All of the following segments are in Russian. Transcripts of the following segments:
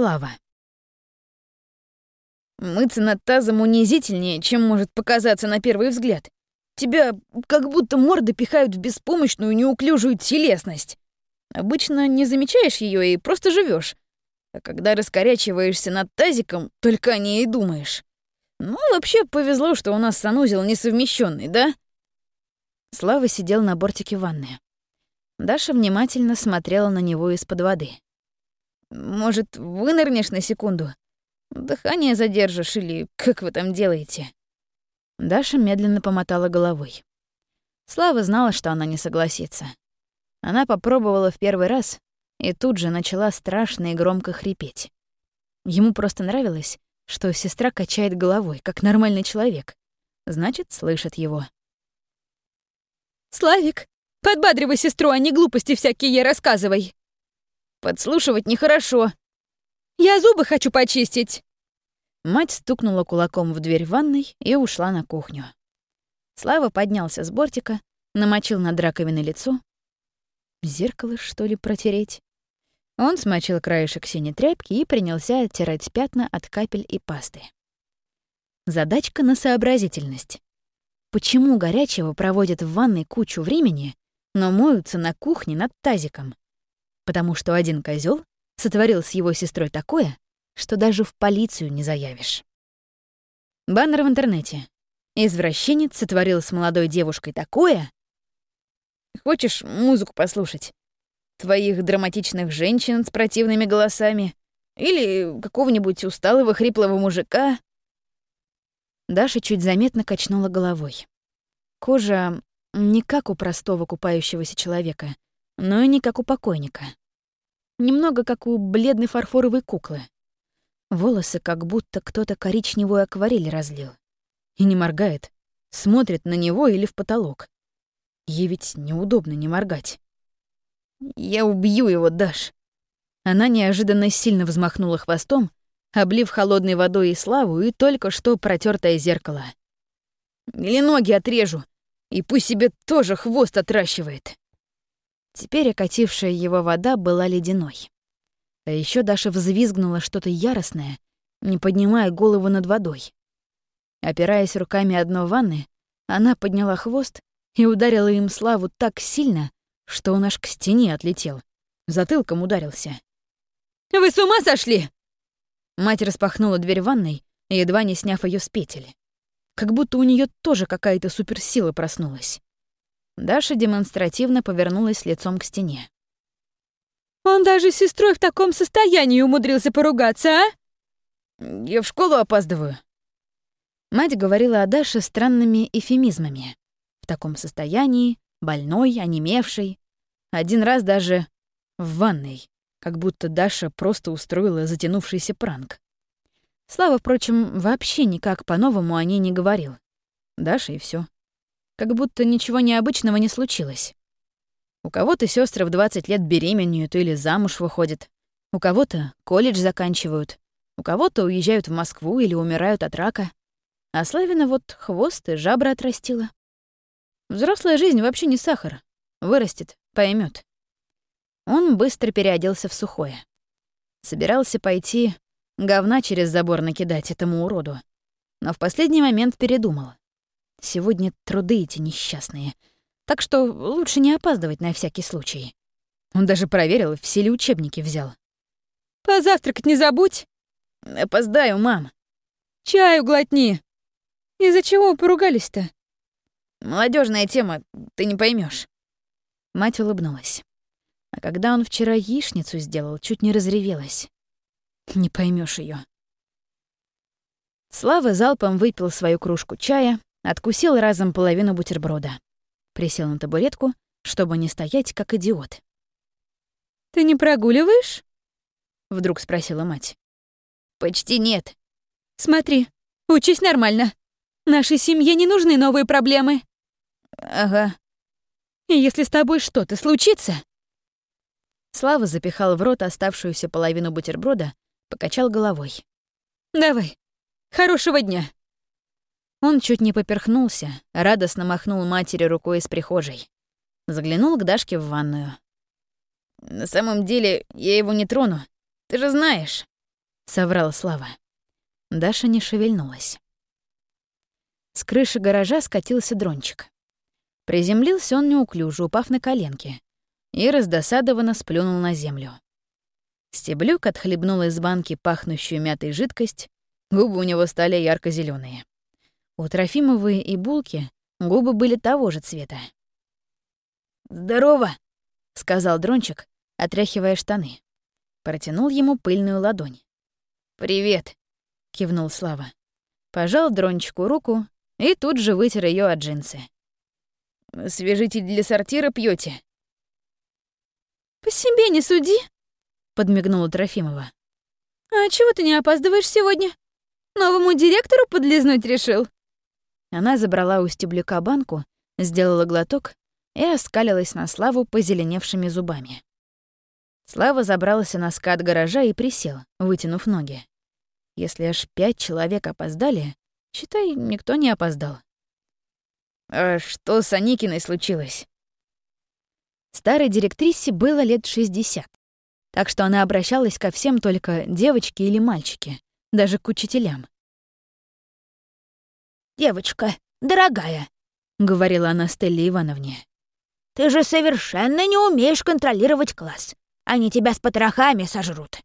Слава. Мыться над тазом унизительнее, чем может показаться на первый взгляд. Тебя как будто морды пихают в беспомощную неуклюжую телесность. Обычно не замечаешь ее и просто живешь. А когда раскорячиваешься над тазиком, только о ней и думаешь. Ну, вообще повезло, что у нас санузел несовмещенный, да? Слава сидел на бортике ванны. Даша внимательно смотрела на него из-под воды. «Может, вынырнешь на секунду? Дыхание задержишь или как вы там делаете?» Даша медленно помотала головой. Слава знала, что она не согласится. Она попробовала в первый раз и тут же начала страшно и громко хрипеть. Ему просто нравилось, что сестра качает головой, как нормальный человек. Значит, слышит его. «Славик, подбадривай сестру, а не глупости всякие ей рассказывай!» «Подслушивать нехорошо!» «Я зубы хочу почистить!» Мать стукнула кулаком в дверь ванной и ушла на кухню. Слава поднялся с бортика, намочил над раковиной лицо. Зеркало, что ли, протереть? Он смочил краешек синей тряпки и принялся оттирать пятна от капель и пасты. Задачка на сообразительность. Почему горячего проводят в ванной кучу времени, но моются на кухне над тазиком? Потому что один козел сотворил с его сестрой такое, что даже в полицию не заявишь. Баннер в интернете. Извращенец сотворил с молодой девушкой такое. Хочешь музыку послушать? Твоих драматичных женщин с противными голосами? Или какого-нибудь усталого хриплого мужика? Даша чуть заметно качнула головой. Кожа не как у простого купающегося человека, но и не как у покойника. Немного как у бледной фарфоровой куклы. Волосы как будто кто-то коричневую акварель разлил. И не моргает, смотрит на него или в потолок. Ей ведь неудобно не моргать. «Я убью его, Даш!» Она неожиданно сильно взмахнула хвостом, облив холодной водой и славу, и только что протертое зеркало. «Или ноги отрежу, и пусть себе тоже хвост отращивает!» Теперь окатившая его вода была ледяной. А еще Даша взвизгнула что-то яростное, не поднимая голову над водой. Опираясь руками о дно ванны, она подняла хвост и ударила им Славу так сильно, что он аж к стене отлетел. Затылком ударился. «Вы с ума сошли?» Мать распахнула дверь ванной, едва не сняв ее с петель. Как будто у нее тоже какая-то суперсила проснулась. Даша демонстративно повернулась лицом к стене. Он даже с сестрой в таком состоянии умудрился поругаться, а? Я в школу опаздываю. Мать говорила о Даше странными эфемизмами. В таком состоянии, больной, онемевший. Один раз даже в ванной, как будто Даша просто устроила затянувшийся пранк. Слава, впрочем, вообще никак по-новому о ней не говорил. Даша и все. Как будто ничего необычного не случилось. У кого-то сестры в 20 лет беременеют или замуж выходят. У кого-то колледж заканчивают. У кого-то уезжают в Москву или умирают от рака. А Славина вот хвост и жабра отрастила. Взрослая жизнь вообще не сахар. Вырастет, поймет. Он быстро переоделся в сухое. Собирался пойти говна через забор накидать этому уроду. Но в последний момент передумал. Сегодня труды эти несчастные — так что лучше не опаздывать на всякий случай. Он даже проверил, все ли учебники взял. «Позавтракать не забудь!» «Опоздаю, мам!» «Чаю глотни!» «Из-за чего поругались-то?» Молодежная тема, ты не поймешь. Мать улыбнулась. А когда он вчера яичницу сделал, чуть не разревелась. Не поймешь ее. Слава залпом выпил свою кружку чая, откусил разом половину бутерброда. Присел на табуретку, чтобы не стоять, как идиот. «Ты не прогуливаешь?» — вдруг спросила мать. «Почти нет». «Смотри, учись нормально. Нашей семье не нужны новые проблемы». «Ага». «И если с тобой что-то случится...» Слава запихал в рот оставшуюся половину бутерброда, покачал головой. «Давай. Хорошего дня». Он чуть не поперхнулся, радостно махнул матери рукой из прихожей. Заглянул к Дашке в ванную. «На самом деле, я его не трону. Ты же знаешь». соврал Слава. Даша не шевельнулась. С крыши гаража скатился дрончик. Приземлился он неуклюже, упав на коленки, и раздосадованно сплюнул на землю. Стеблюк отхлебнул из банки пахнущую мятой жидкость, губы у него стали ярко зеленые. У Трофимовой и Булки губы были того же цвета. «Здорово!» — сказал Дрончик, отряхивая штаны. Протянул ему пыльную ладонь. «Привет!» — кивнул Слава. Пожал Дрончику руку и тут же вытер ее от джинсы. «Свежитель для сортира пьете? «По себе не суди!» — подмигнула Трофимова. «А чего ты не опаздываешь сегодня? Новому директору подлизнуть решил?» Она забрала у стеблюка банку, сделала глоток и оскалилась на Славу позеленевшими зубами. Слава забрался на скат гаража и присел, вытянув ноги. Если аж пять человек опоздали, считай, никто не опоздал. «А что с Аникиной случилось?» Старой директрисе было лет 60, так что она обращалась ко всем только девочки или мальчики, даже к учителям. «Девочка, дорогая», — говорила она Стелле Ивановне, «ты же совершенно не умеешь контролировать класс. Они тебя с потрохами сожрут».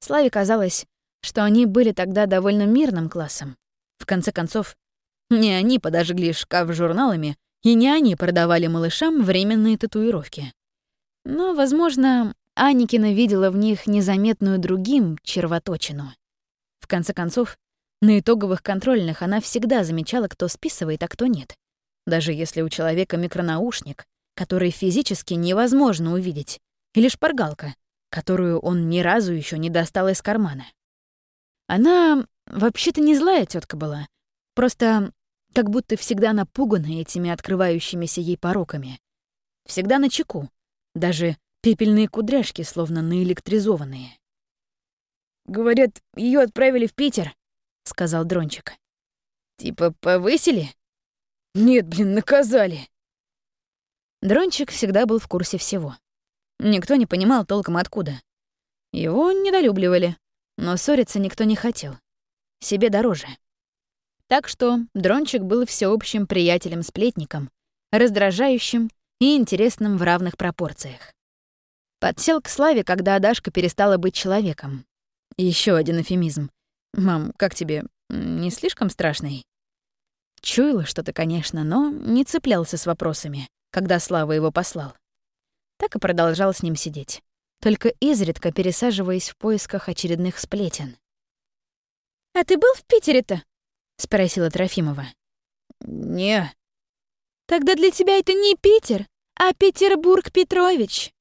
Славе казалось, что они были тогда довольно мирным классом. В конце концов, не они подожгли шкаф журналами, и не они продавали малышам временные татуировки. Но, возможно, Аникина видела в них незаметную другим червоточину. В конце концов, на итоговых контрольных она всегда замечала, кто списывает, а кто нет. Даже если у человека микронаушник, который физически невозможно увидеть, или шпаргалка, которую он ни разу еще не достал из кармана. Она вообще-то не злая тетка была, просто как будто всегда напугана этими открывающимися ей пороками. Всегда на чеку, даже пепельные кудряшки словно наэлектризованные. «Говорят, ее отправили в Питер», — сказал Дрончик. «Типа повысили?» «Нет, блин, наказали». Дрончик всегда был в курсе всего. Никто не понимал толком откуда. Его недолюбливали, но ссориться никто не хотел. Себе дороже. Так что Дрончик был всеобщим приятелем-сплетником, раздражающим и интересным в равных пропорциях. Подсел к Славе, когда Адашка перестала быть человеком. Еще один эфемизм. «Мам, как тебе? Не слишком страшный?» Чуяла что-то, конечно, но не цеплялся с вопросами, когда Слава его послал. Так и продолжал с ним сидеть, только изредка пересаживаясь в поисках очередных сплетен. «А ты был в Питере-то?» — спросила Трофимова. «Не». «Тогда для тебя это не Питер, а Петербург Петрович».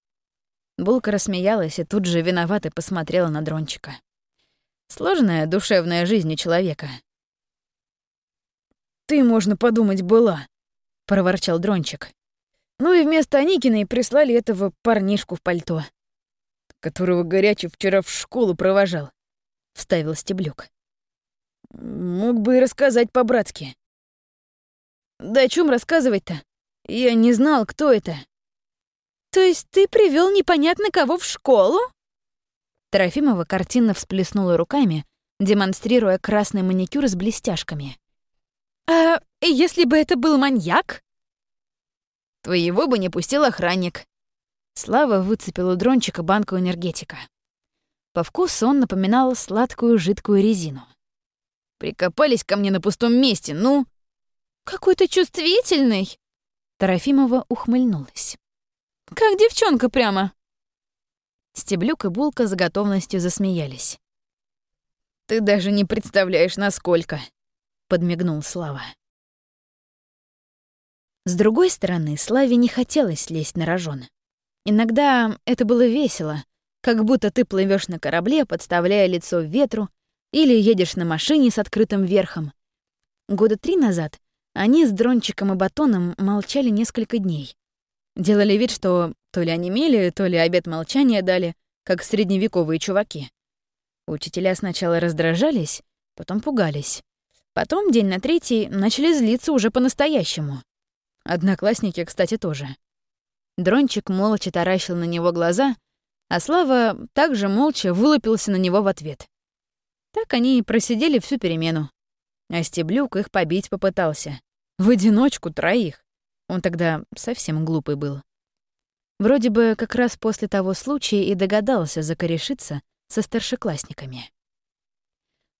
Булка рассмеялась и тут же виновато посмотрела на Дрончика. Сложная душевная жизнь у человека. «Ты, можно подумать, была», — проворчал Дрончик. Ну и вместо Аникиной прислали этого парнишку в пальто, которого горячий вчера в школу провожал, — вставил Стеблюк. Мог бы и рассказать по-братски. Да о чем рассказывать-то? Я не знал, кто это. То есть ты привел непонятно кого в школу? Трофимова картинно всплеснула руками, демонстрируя красный маникюр с блестяшками. «А если бы это был маньяк?» «Твоего бы не пустил охранник». Слава выцепил у дрончика банку энергетика. По вкусу он напоминал сладкую жидкую резину. «Прикопались ко мне на пустом месте, ну!» «Какой ты чувствительный!» Трофимова ухмыльнулась. «Как девчонка прямо!» Стеблюк и Булка за готовностью засмеялись. «Ты даже не представляешь, насколько!» — подмигнул Слава. С другой стороны, Славе не хотелось лезть на рожон. Иногда это было весело, как будто ты плывешь на корабле, подставляя лицо ветру, или едешь на машине с открытым верхом. Года три назад они с Дрончиком и Батоном молчали несколько дней. Делали вид, что то ли онемели, то ли обед молчания дали, как средневековые чуваки. Учителя сначала раздражались, потом пугались. Потом, день на третий, начали злиться уже по-настоящему. Одноклассники, кстати, тоже. Дрончик молча таращил на него глаза, а Слава также молча вылупился на него в ответ. Так они и просидели всю перемену. А Стеблюк их побить попытался. В одиночку троих. Он тогда совсем глупый был. Вроде бы как раз после того случая и догадался закорешиться со старшеклассниками.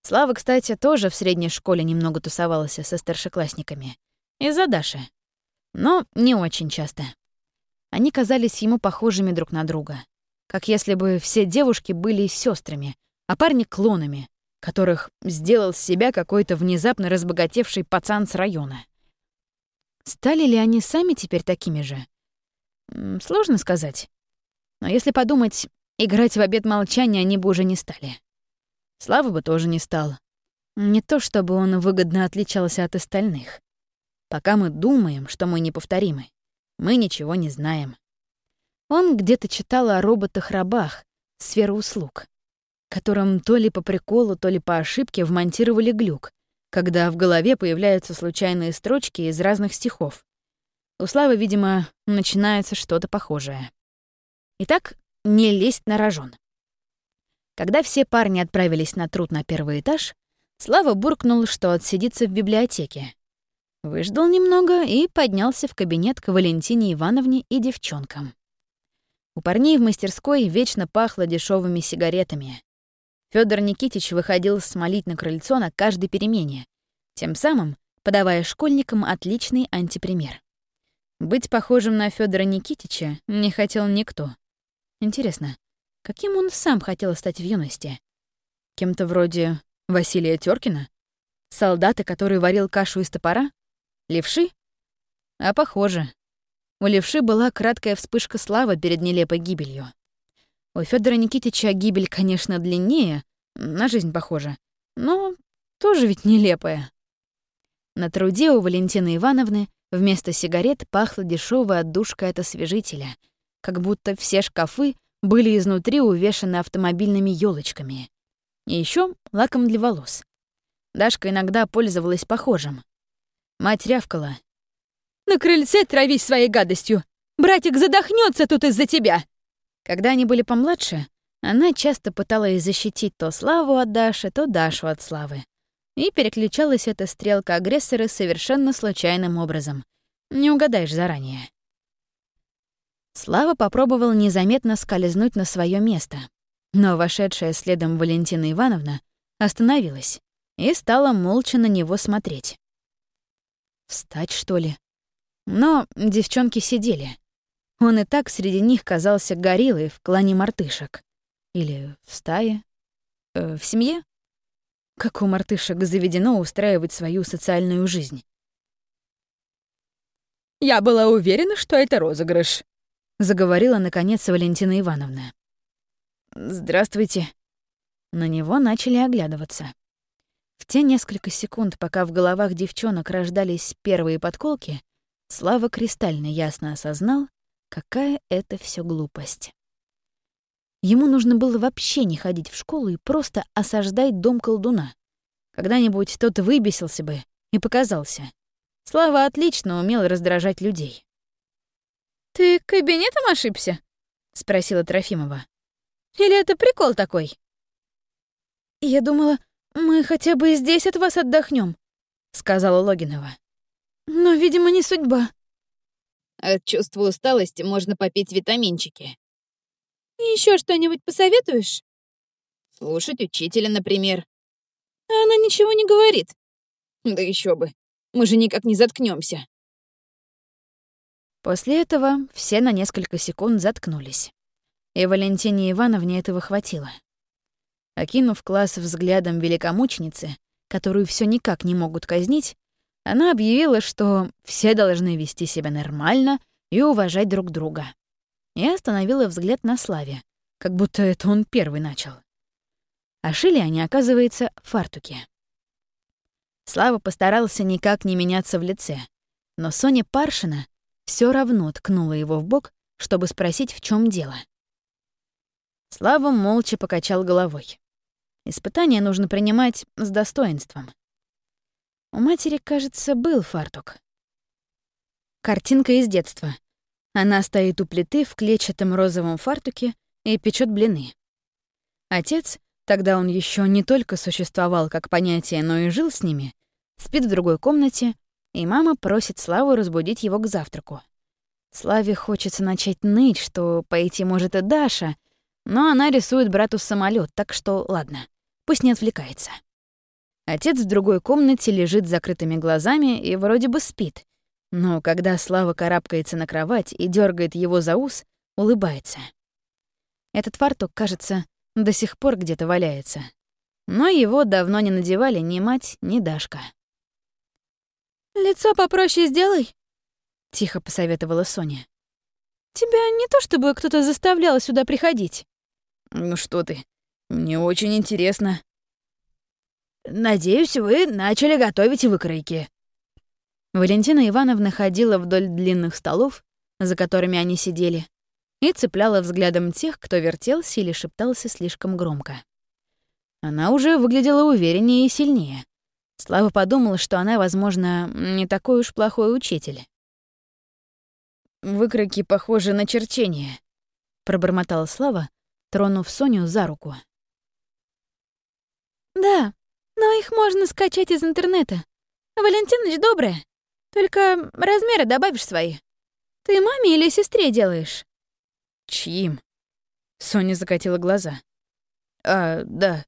Слава, кстати, тоже в средней школе немного тусовался со старшеклассниками. Из-за Даши. Но не очень часто. Они казались ему похожими друг на друга. Как если бы все девушки были сестрами, а парни — клонами, которых сделал с себя какой-то внезапно разбогатевший пацан с района. Стали ли они сами теперь такими же? Сложно сказать. Но если подумать, играть в обед молчания они бы уже не стали. Слава бы тоже не стал. Не то чтобы он выгодно отличался от остальных. Пока мы думаем, что мы неповторимы, мы ничего не знаем. Он где-то читал о роботах-рабах, сферу услуг, которым то ли по приколу, то ли по ошибке вмонтировали глюк, когда в голове появляются случайные строчки из разных стихов. У Славы, видимо, начинается что-то похожее. Итак, не лезть на рожон. Когда все парни отправились на труд на первый этаж, Слава буркнул, что отсидится в библиотеке. Выждал немного и поднялся в кабинет к Валентине Ивановне и девчонкам. У парней в мастерской вечно пахло дешевыми сигаретами. Федор Никитич выходил смолить на крыльцо на каждой перемене, тем самым подавая школьникам отличный антипример. Быть похожим на Федора Никитича не хотел никто. Интересно, каким он сам хотел стать в юности? Кем-то вроде Василия Тёркина? Солдата, который варил кашу из топора? Левши? А похоже. У Левши была краткая вспышка славы перед нелепой гибелью. У Федора Никитича гибель, конечно, длиннее, на жизнь похожа, но тоже ведь нелепая. На труде у Валентины Ивановны Вместо сигарет пахла дешевая отдушка от освежителя, как будто все шкафы были изнутри увешаны автомобильными елочками. И еще лаком для волос. Дашка иногда пользовалась похожим. Мать рявкала. «На крыльце травись своей гадостью! Братик задохнется тут из-за тебя!» Когда они были помладше, она часто пыталась защитить то Славу от Даши, то Дашу от Славы. И переключалась эта стрелка агрессора совершенно случайным образом. Не угадаешь заранее. Слава попробовал незаметно скользнуть на свое место, но вошедшая следом Валентина Ивановна остановилась и стала молча на него смотреть. Встать, что ли? Но девчонки сидели. Он и так среди них казался гориллой в клане мартышек. Или в стае? Э, в семье? Как у мартышек заведено устраивать свою социальную жизнь. «Я была уверена, что это розыгрыш», — заговорила, наконец, Валентина Ивановна. «Здравствуйте». На него начали оглядываться. В те несколько секунд, пока в головах девчонок рождались первые подколки, Слава кристально ясно осознал, какая это все глупость. Ему нужно было вообще не ходить в школу и просто осаждать дом колдуна. Когда-нибудь тот выбесился бы и показался. Слава отлично умел раздражать людей. «Ты кабинетом ошибся?» — спросила Трофимова. «Или это прикол такой?» «Я думала, мы хотя бы здесь от вас отдохнем, сказала Логинова. «Но, видимо, не судьба». От чувства усталости можно попить витаминчики. Еще что-нибудь посоветуешь? Слушать учителя, например. А она ничего не говорит. Да еще бы. Мы же никак не заткнемся. После этого все на несколько секунд заткнулись. И Валентине Ивановне этого хватило. Окинув класс взглядом великомученицы, которую все никак не могут казнить, она объявила, что все должны вести себя нормально и уважать друг друга и остановила взгляд на Славе, как будто это он первый начал. А шили они, оказывается, фартуки. Слава постарался никак не меняться в лице, но Соня Паршина все равно ткнула его в бок, чтобы спросить, в чем дело. Слава молча покачал головой. Испытание нужно принимать с достоинством. У матери, кажется, был фартук. Картинка из детства — она стоит у плиты в клетчатом розовом фартуке и печет блины. Отец, тогда он еще не только существовал как понятие, но и жил с ними, спит в другой комнате, и мама просит Славу разбудить его к завтраку. Славе хочется начать ныть, что пойти может и Даша, но она рисует брату самолет, так что ладно, пусть не отвлекается. Отец в другой комнате лежит с закрытыми глазами и вроде бы спит, но когда Слава карабкается на кровать и дергает его за ус, улыбается. Этот фартук, кажется, до сих пор где-то валяется. Но его давно не надевали ни мать, ни Дашка. «Лицо попроще сделай», — тихо посоветовала Соня. «Тебя не то чтобы кто-то заставлял сюда приходить». «Ну что ты, мне очень интересно». «Надеюсь, вы начали готовить выкройки». Валентина Ивановна ходила вдоль длинных столов, за которыми они сидели, и цепляла взглядом тех, кто вертелся или шептался слишком громко. Она уже выглядела увереннее и сильнее. Слава подумала, что она, возможно, не такой уж плохой учитель. «Выкройки похожи на черчение», — пробормотала Слава, тронув Соню за руку. «Да, но их можно скачать из интернета. Валентиныч добрая. Только размеры добавишь свои. Ты маме или сестре делаешь?» «Чьим?» Соня закатила глаза. «А, да.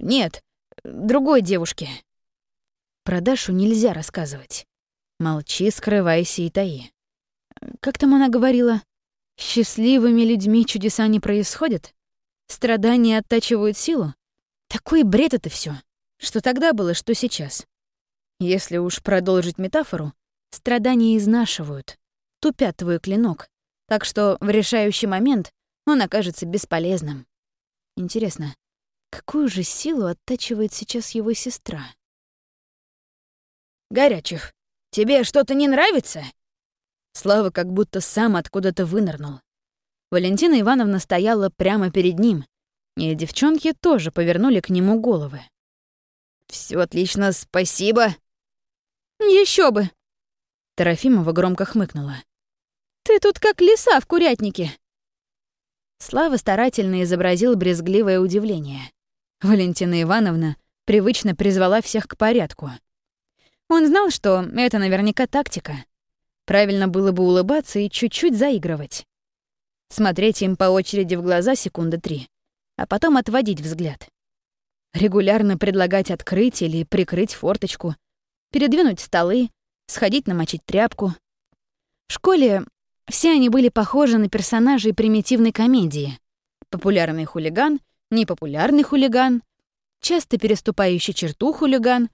Нет, другой девушке». Про Дашу нельзя рассказывать. Молчи, скрывайся и таи. Как там она говорила? Счастливыми людьми чудеса не происходят? Страдания оттачивают силу? Такой бред это все. Что тогда было, что сейчас. Если уж продолжить метафору, страдания изнашивают, тупят твой клинок, так что в решающий момент он окажется бесполезным. Интересно, какую же силу оттачивает сейчас его сестра? «Горячев, тебе что-то не нравится?» Слава как будто сам откуда-то вынырнул. Валентина Ивановна стояла прямо перед ним, и девчонки тоже повернули к нему головы. Все отлично, спасибо». Еще бы!» Трофимова громко хмыкнула. «Ты тут как лиса в курятнике!» Слава старательно изобразил брезгливое удивление. Валентина Ивановна привычно призвала всех к порядку. Он знал, что это наверняка тактика. Правильно было бы улыбаться и чуть-чуть заигрывать. Смотреть им по очереди в глаза секунды три, а потом отводить взгляд. Регулярно предлагать открыть или прикрыть форточку, передвинуть столы, сходить намочить тряпку. В школе все они были похожи на персонажей примитивной комедии. Популярный хулиган, непопулярный хулиган, часто переступающий черту хулиган,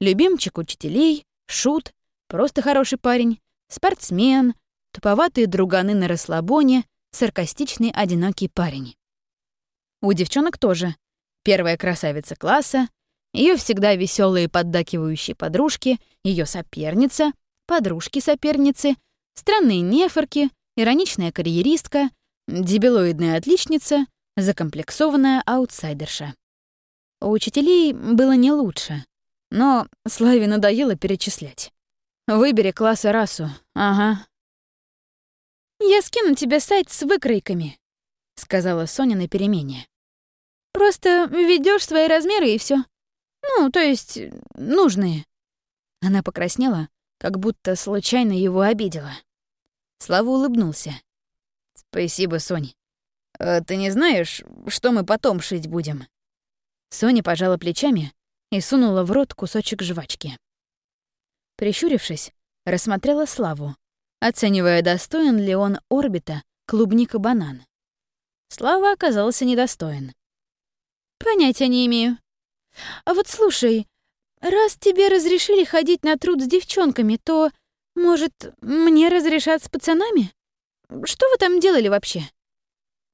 любимчик учителей, шут, просто хороший парень, спортсмен, туповатые друганы на расслабоне, саркастичный одинокий парень. У девчонок тоже. Первая красавица класса, ее всегда веселые поддакивающие подружки, ее соперница, подружки-соперницы, странные нефорки, ироничная карьеристка, дебилоидная отличница, закомплексованная аутсайдерша. У учителей было не лучше, но Славе надоело перечислять. Выбери класс и расу. Ага. «Я скину тебе сайт с выкройками», — сказала Соня на перемене. «Просто введешь свои размеры и все. Ну, то есть, нужные». Она покраснела, как будто случайно его обидела. Слава улыбнулся. «Спасибо, Сонь. А ты не знаешь, что мы потом шить будем?» Соня пожала плечами и сунула в рот кусочек жвачки. Прищурившись, рассмотрела Славу, оценивая, достоин ли он орбита клубника-банан. Слава оказался недостоин. «Понятия не имею. А вот слушай, раз тебе разрешили ходить на труд с девчонками, то, может, мне разрешат с пацанами? Что вы там делали вообще?»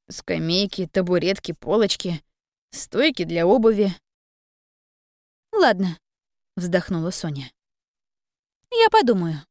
«Скамейки, табуретки, полочки, стойки для обуви». «Ладно», — вздохнула Соня. Я подумаю.